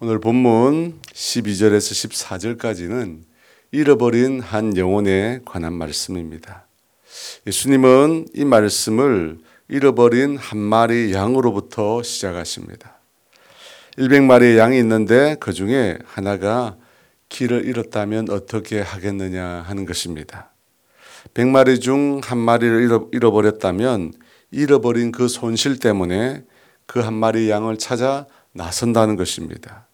오늘 본문 12절에서 14절까지는 잃어버린 한 영혼에 관한 말씀입니다. 예수님은 이 말씀을 잃어버린 한 마리 양으로부터 시작하십니다. 100마리의 양이 있는데 그 중에 하나가 길을 잃었다면 어떻게 하겠느냐 하는 것입니다. 100마리 중 한 마리를 잃어버렸다면 잃어버린 그 손실 때문에 그 한 마리 양을 찾아 나선다는 것입니다.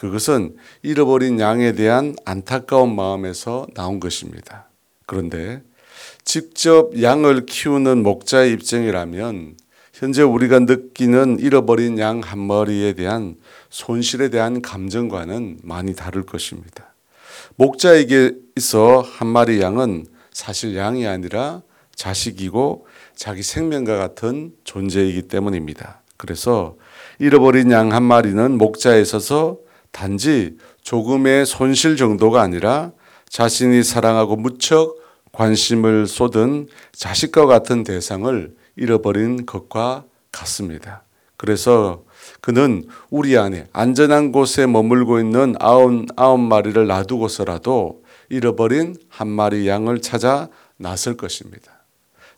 그것은 잃어버린 양에 대한 안타까운 마음에서 나온 것입니다. 그런데 직접 양을 키우는 목자의 입장이라면 현재 우리가 느끼는 잃어버린 양 한 마리에 대한 손실에 대한 감정과는 많이 다를 것입니다. 목자에게 있어 한 마리 양은 사실 양이 아니라 자식이고 자기 생명과 같은 존재이기 때문입니다. 그래서 잃어버린 양 한 마리는 목자에 있어서 단지 조금의 손실 정도가 아니라 자신이 사랑하고 무척 관심을 쏟은 자식과 같은 대상을 잃어버린 것과 같습니다. 그래서 그는 우리 안에 안전한 곳에 머물고 있는 아홉, 아홉 마리를 놔두고서라도 잃어버린 한 마리 양을 찾아 나설 것입니다.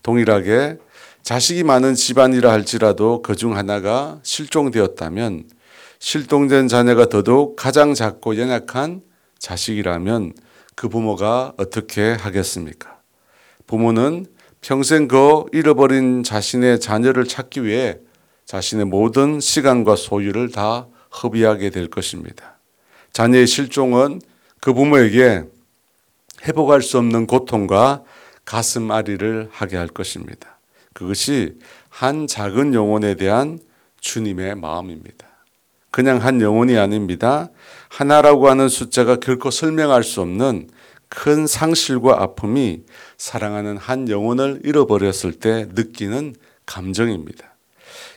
동일하게 자식이 많은 집안이라 할지라도 그 중 하나가 실종되었다면 실종된 자녀가 더더욱 가장 작고 연약한 자식이라면 그 부모가 어떻게 하겠습니까? 부모는 평생 그 잃어버린 자신의 자녀를 찾기 위해 자신의 모든 시간과 소유를 다 허비하게 될 것입니다. 자녀의 실종은 그 부모에게 회복할 수 없는 고통과 가슴 아리를 하게 할 것입니다. 그것이 한 작은 영혼에 대한 주님의 마음입니다. 그냥 한 영혼이 아닙니다. 하나라고 하는 숫자가 결코 설명할 수 없는 큰 상실과 아픔이 사랑하는 한 영혼을 잃어버렸을 때 느끼는 감정입니다.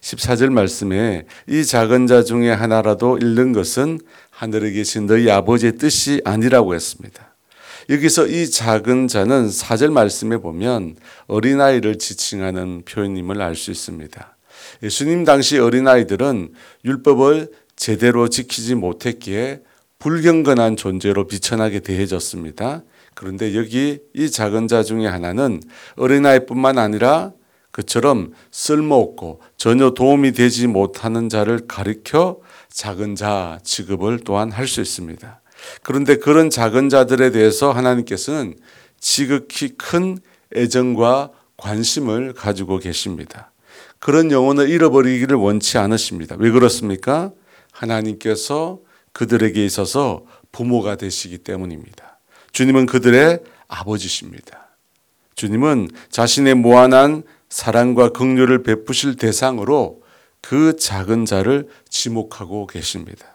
14절 말씀에 이 작은 자 중에 하나라도 잃는 것은 하늘에 계신 너희 아버지의 뜻이 아니라고 했습니다. 여기서 이 작은 자는 4절 말씀에 보면 어린아이를 지칭하는 표현임을 알 수 있습니다. 예수님 당시 어린아이들은 율법을 제대로 지키지 못했기에 불경건한 존재로 비천하게 대해졌습니다. 그런데 여기 이 작은 자 중에 하나는 어린아이뿐만 아니라 그처럼 쓸모없고 전혀 도움이 되지 못하는 자를 가리켜 작은 자 취급을 또한 할 수 있습니다. 그런데 그런 작은 자들에 대해서 하나님께서는 지극히 큰 애정과 관심을 가지고 계십니다. 그런 영혼을 잃어버리기를 원치 않으십니다. 왜 그렇습니까? 하나님께서 그들에게 있어서 부모가 되시기 때문입니다. 주님은 그들의 아버지십니다. 주님은 자신의 무한한 사랑과 긍휼을 베푸실 대상으로 그 작은 자를 지목하고 계십니다.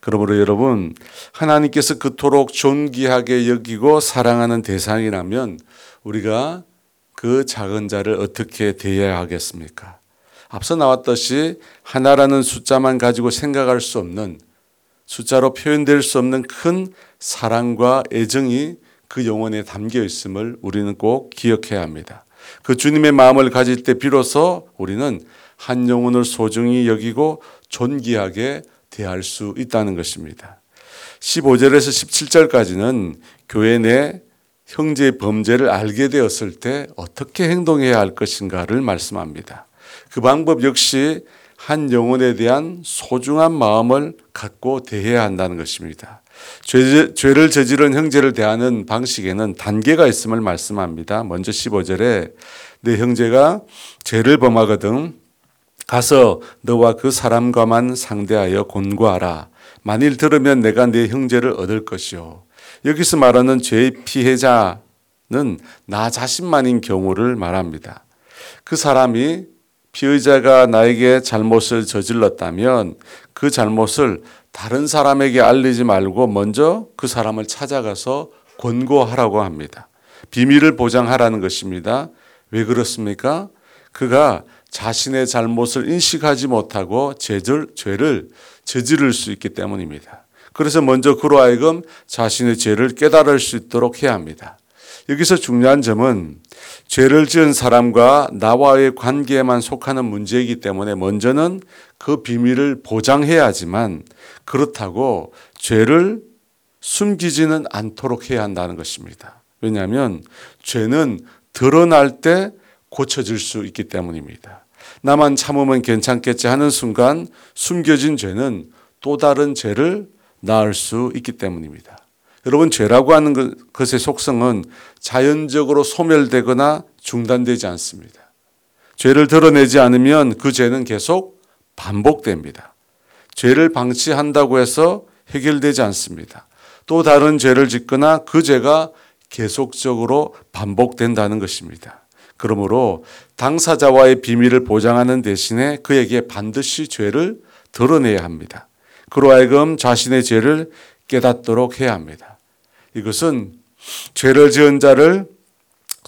그러므로 여러분 하나님께서 그토록 존귀하게 여기고 사랑하는 대상이라면 우리가 그 작은 자를 어떻게 대해야 하겠습니까? 앞서 나왔듯이 하나라는 숫자만 가지고 생각할 수 없는 숫자로 표현될 수 없는 큰 사랑과 애정이 그 영혼에 담겨 있음을 우리는 꼭 기억해야 합니다. 그 주님의 마음을 가질 때 비로소 우리는 한 영혼을 소중히 여기고 존귀하게 대할 수 있다는 것입니다. 15절에서 17절까지는 교회 내 형제의 범죄를 알게 되었을 때 어떻게 행동해야 할 것인가를 말씀합니다. 그 방법 역시 한 영혼에 대한 소중한 마음을 갖고 대해야 한다는 것입니다. 죄, 죄를 저지른 형제를 대하는 방식에는 단계가 있음을 말씀합니다. 먼저 15절에 내 형제가 죄를 범하거든 가서 너와 그 사람과만 상대하여 곤고하라. 만일 들으면 내가 내 형제를 얻을 것이요. 여기서 말하는 죄의 피해자는 나 자신만인 경우를 말합니다. 그 사람이 피의자가 나에게 잘못을 저질렀다면 그 잘못을 다른 사람에게 알리지 말고 먼저 그 사람을 찾아가서 권고하라고 합니다. 비밀을 보장하라는 것입니다. 왜 그렇습니까? 그가 자신의 잘못을 인식하지 못하고 죄를, 죄를 저지를 수 있기 때문입니다. 그래서 먼저 그로 하여금 자신의 죄를 깨달을 수 있도록 해야 합니다. 여기서 중요한 점은 죄를 지은 사람과 나와의 관계에만 속하는 문제이기 때문에 먼저는 그 비밀을 보장해야 하지만 그렇다고 죄를 숨기지는 않도록 해야 한다는 것입니다. 왜냐하면 죄는 드러날 때 고쳐질 수 있기 때문입니다. 나만 참으면 괜찮겠지 하는 순간 숨겨진 죄는 또 다른 죄를 낳을 수 있기 때문입니다. 여러분, 죄라고 하는 것의 속성은 자연적으로 소멸되거나 중단되지 않습니다. 죄를 드러내지 않으면 그 죄는 계속 반복됩니다. 죄를 방치한다고 해서 해결되지 않습니다. 또 다른 죄를 짓거나 그 죄가 계속적으로 반복된다는 것입니다. 그러므로 당사자와의 비밀을 보장하는 대신에 그에게 반드시 죄를 드러내야 합니다. 그로 하여금 자신의 죄를 깨닫도록 해야 합니다. 이것은 죄를 지은 자를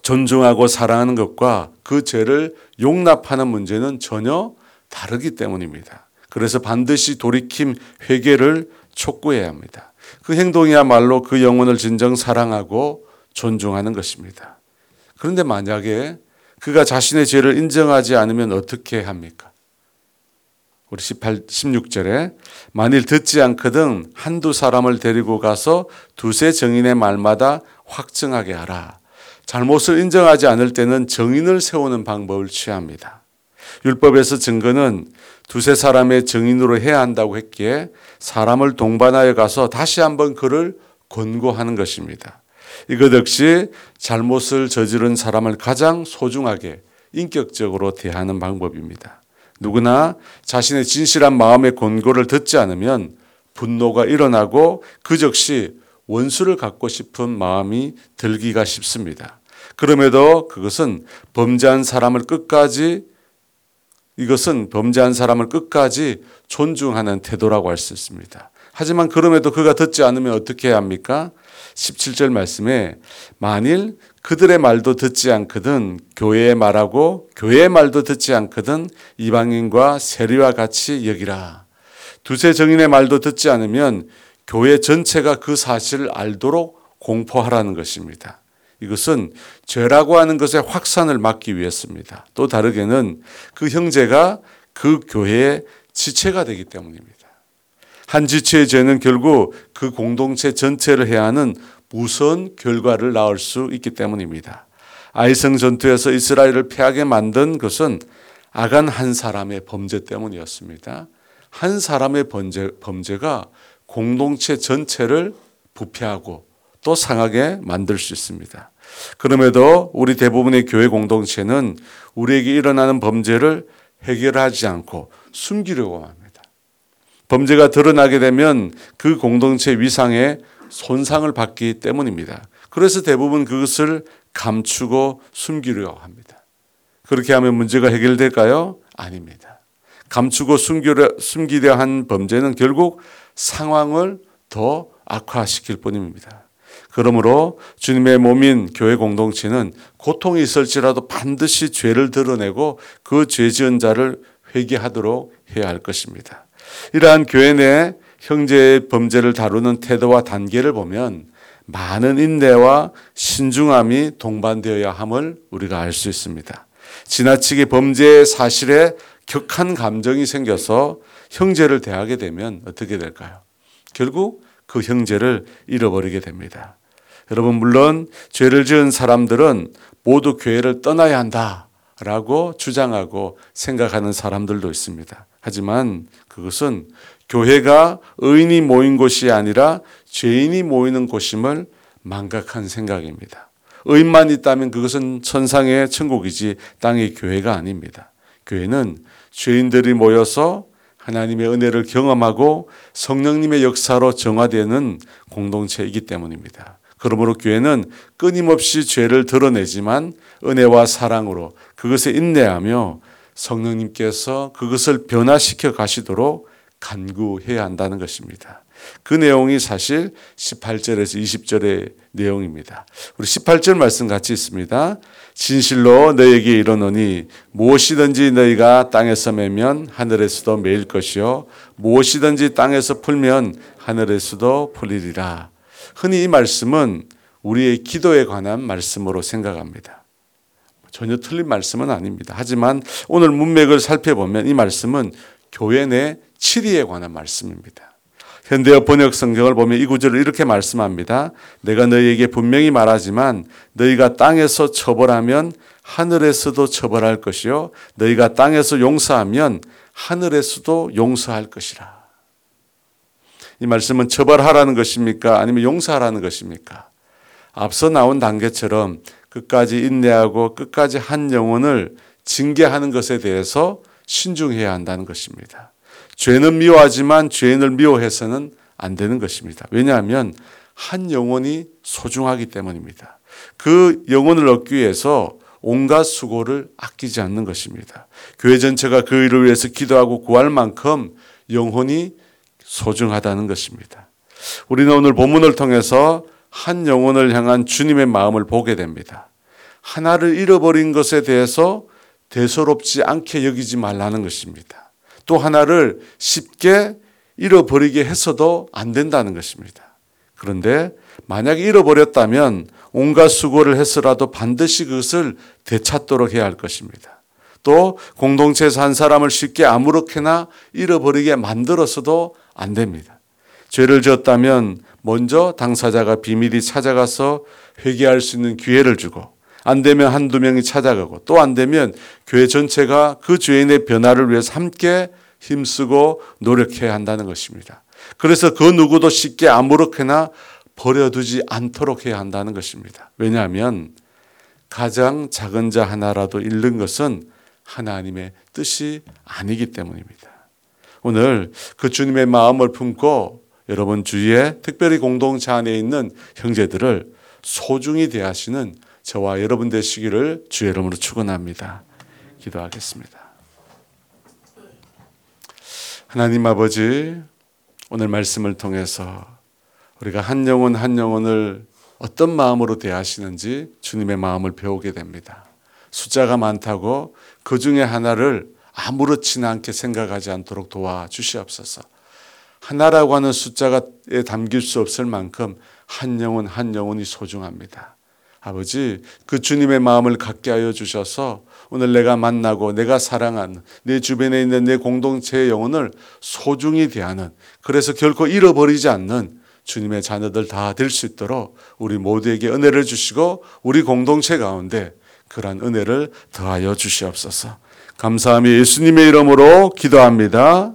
존중하고 사랑하는 것과 그 죄를 용납하는 문제는 전혀 다르기 때문입니다. 그래서 반드시 돌이킴 회개를 촉구해야 합니다. 그 행동이야말로 그 영혼을 진정 사랑하고 존중하는 것입니다. 그런데 만약에 그가 자신의 죄를 인정하지 않으면 어떻게 합니까? 우리 18, 16절에 만일 듣지 않거든 한두 사람을 데리고 가서 두세 정인의 말마다 확증하게 하라. 잘못을 인정하지 않을 때는 정인을 세우는 방법을 취합니다. 율법에서 증거는 두세 사람의 정인으로 해야 한다고 했기에 사람을 동반하여 가서 다시 한번 그를 권고하는 것입니다. 이것 역시 잘못을 저지른 사람을 가장 소중하게 인격적으로 대하는 방법입니다. 누구나 자신의 진실한 마음의 권고를 듣지 않으면 분노가 일어나고 그 즉시 원수를 갖고 싶은 마음이 들기가 쉽습니다. 그럼에도 그것은 범죄한 사람을 끝까지 이것은 범죄한 사람을 끝까지 존중하는 태도라고 할 수 있습니다. 하지만 그럼에도 그가 듣지 않으면 어떻게 해야 합니까? 17절 말씀에 만일 그들의 말도 듣지 않거든 교회의 말하고 교회의 말도 듣지 않거든 이방인과 세리와 같이 여기라. 두세 정인의 말도 듣지 않으면 교회 전체가 그 사실을 알도록 공포하라는 것입니다. 이것은 죄라고 하는 것의 확산을 막기 위해서입니다. 또 다르게는 그 형제가 그 교회의 지체가 되기 때문입니다. 한 지체의 죄는 결국 그 공동체 전체를 해야 하는 무서운 결과를 낳을 수 있기 때문입니다. 아이성 전투에서 이스라엘을 패하게 만든 것은 아간 한 사람의 범죄 때문이었습니다. 한 사람의 범죄, 범죄가 공동체 전체를 부패하고 또 상하게 만들 수 있습니다. 그럼에도 우리 대부분의 교회 공동체는 우리에게 일어나는 범죄를 해결하지 않고 숨기려고 합니다. 범죄가 드러나게 되면 그 공동체 위상에 손상을 받기 때문입니다. 그래서 대부분 그것을 감추고 숨기려 합니다. 그렇게 하면 문제가 해결될까요? 아닙니다. 감추고 숨기려, 숨기려 한 범죄는 결국 상황을 더 악화시킬 뿐입니다. 그러므로 주님의 몸인 교회 공동체는 고통이 있을지라도 반드시 죄를 드러내고 그 죄 지은 자를 회개하도록 해야 할 것입니다. 이러한 교회 내 형제의 범죄를 다루는 태도와 단계를 보면 많은 인내와 신중함이 동반되어야 함을 우리가 알 수 있습니다. 지나치게 범죄의 사실에 격한 감정이 생겨서 형제를 대하게 되면 어떻게 될까요? 결국 그 형제를 잃어버리게 됩니다. 여러분, 물론 죄를 지은 사람들은 모두 교회를 떠나야 한다라고 주장하고 생각하는 사람들도 있습니다. 하지만 그것은 교회가 의인이 모인 곳이 아니라 죄인이 모이는 곳임을 망각한 생각입니다. 의인만 있다면 그것은 천상의 천국이지 땅의 교회가 아닙니다. 교회는 죄인들이 모여서 하나님의 은혜를 경험하고 성령님의 역사로 정화되는 공동체이기 때문입니다. 그러므로 교회는 끊임없이 죄를 드러내지만 은혜와 사랑으로 그것에 인내하며 성령님께서 그것을 변화시켜 가시도록 간구해야 한다는 것입니다. 그 내용이 사실 18절에서 20절의 내용입니다. 우리 18절 말씀 같이 있습니다. 진실로 너에게 이르노니 무엇이든지 너희가 땅에서 매면 하늘에서도 매일 것이요 무엇이든지 땅에서 풀면 하늘에서도 풀리리라. 흔히 이 말씀은 우리의 기도에 관한 말씀으로 생각합니다. 전혀 틀린 말씀은 아닙니다. 하지만 오늘 문맥을 살펴보면 이 말씀은 교회 내 치리에 관한 말씀입니다. 현대어 번역 성경을 보면 이 구절을 이렇게 말씀합니다. 내가 너희에게 분명히 말하지만 너희가 땅에서 처벌하면 하늘에서도 처벌할 것이요 너희가 땅에서 용서하면 하늘에서도 용서할 것이라. 이 말씀은 처벌하라는 것입니까? 아니면 용서하라는 것입니까? 앞서 나온 단계처럼 끝까지 인내하고 끝까지 한 영혼을 징계하는 것에 대해서 신중해야 한다는 것입니다. 죄는 미워하지만 죄인을 미워해서는 안 되는 것입니다. 왜냐하면 한 영혼이 소중하기 때문입니다. 그 영혼을 얻기 위해서 온갖 수고를 아끼지 않는 것입니다. 교회 전체가 그 일을 위해서 기도하고 구할 만큼 영혼이 소중하다는 것입니다. 우리는 오늘 본문을 통해서 한 영혼을 향한 주님의 마음을 보게 됩니다. 하나를 잃어버린 것에 대해서 대수롭지 않게 여기지 말라는 것입니다. 또 하나를 쉽게 잃어버리게 해서도 안 된다는 것입니다. 그런데 만약에 잃어버렸다면 온갖 수고를 해서라도 반드시 그것을 되찾도록 해야 할 것입니다. 또 공동체에서 한 사람을 쉽게 아무렇게나 잃어버리게 만들어서도 안 됩니다. 죄를 지었다면 먼저 당사자가 비밀히 찾아가서 회개할 수 있는 기회를 주고 안 되면 한두 명이 찾아가고 또 안 되면 교회 전체가 그 죄인의 변화를 위해서 함께 힘쓰고 노력해야 한다는 것입니다. 그래서 그 누구도 쉽게 아무렇게나 버려두지 않도록 해야 한다는 것입니다. 왜냐하면 가장 작은 자 하나라도 잃는 것은 하나님의 뜻이 아니기 때문입니다. 오늘 그 주님의 마음을 품고 여러분 주위에 특별히 공동체 안에 있는 형제들을 소중히 대하시는 저와 여러분 되시기를 주의 이름으로 축원합니다. 기도하겠습니다. 하나님 아버지 오늘 말씀을 통해서 우리가 한 영혼 한 영혼을 어떤 마음으로 대하시는지 주님의 마음을 배우게 됩니다. 숫자가 많다고 그 중에 하나를 아무렇지나 않게 생각하지 않도록 도와주시옵소서. 하나라고 하는 숫자가에 담길 수 없을 만큼 한 영혼 한 영혼이 소중합니다. 아버지, 그 주님의 마음을 갖게 하여 주셔서 오늘 내가 만나고 내가 사랑하는 내 주변에 있는 내 공동체의 영혼을 소중히 대하는 그래서 결코 잃어버리지 않는 주님의 자녀들 다 될 수 있도록 우리 모두에게 은혜를 주시고 우리 공동체 가운데 그러한 은혜를 더하여 주시옵소서. 감사함이 예수님의 이름으로 기도합니다.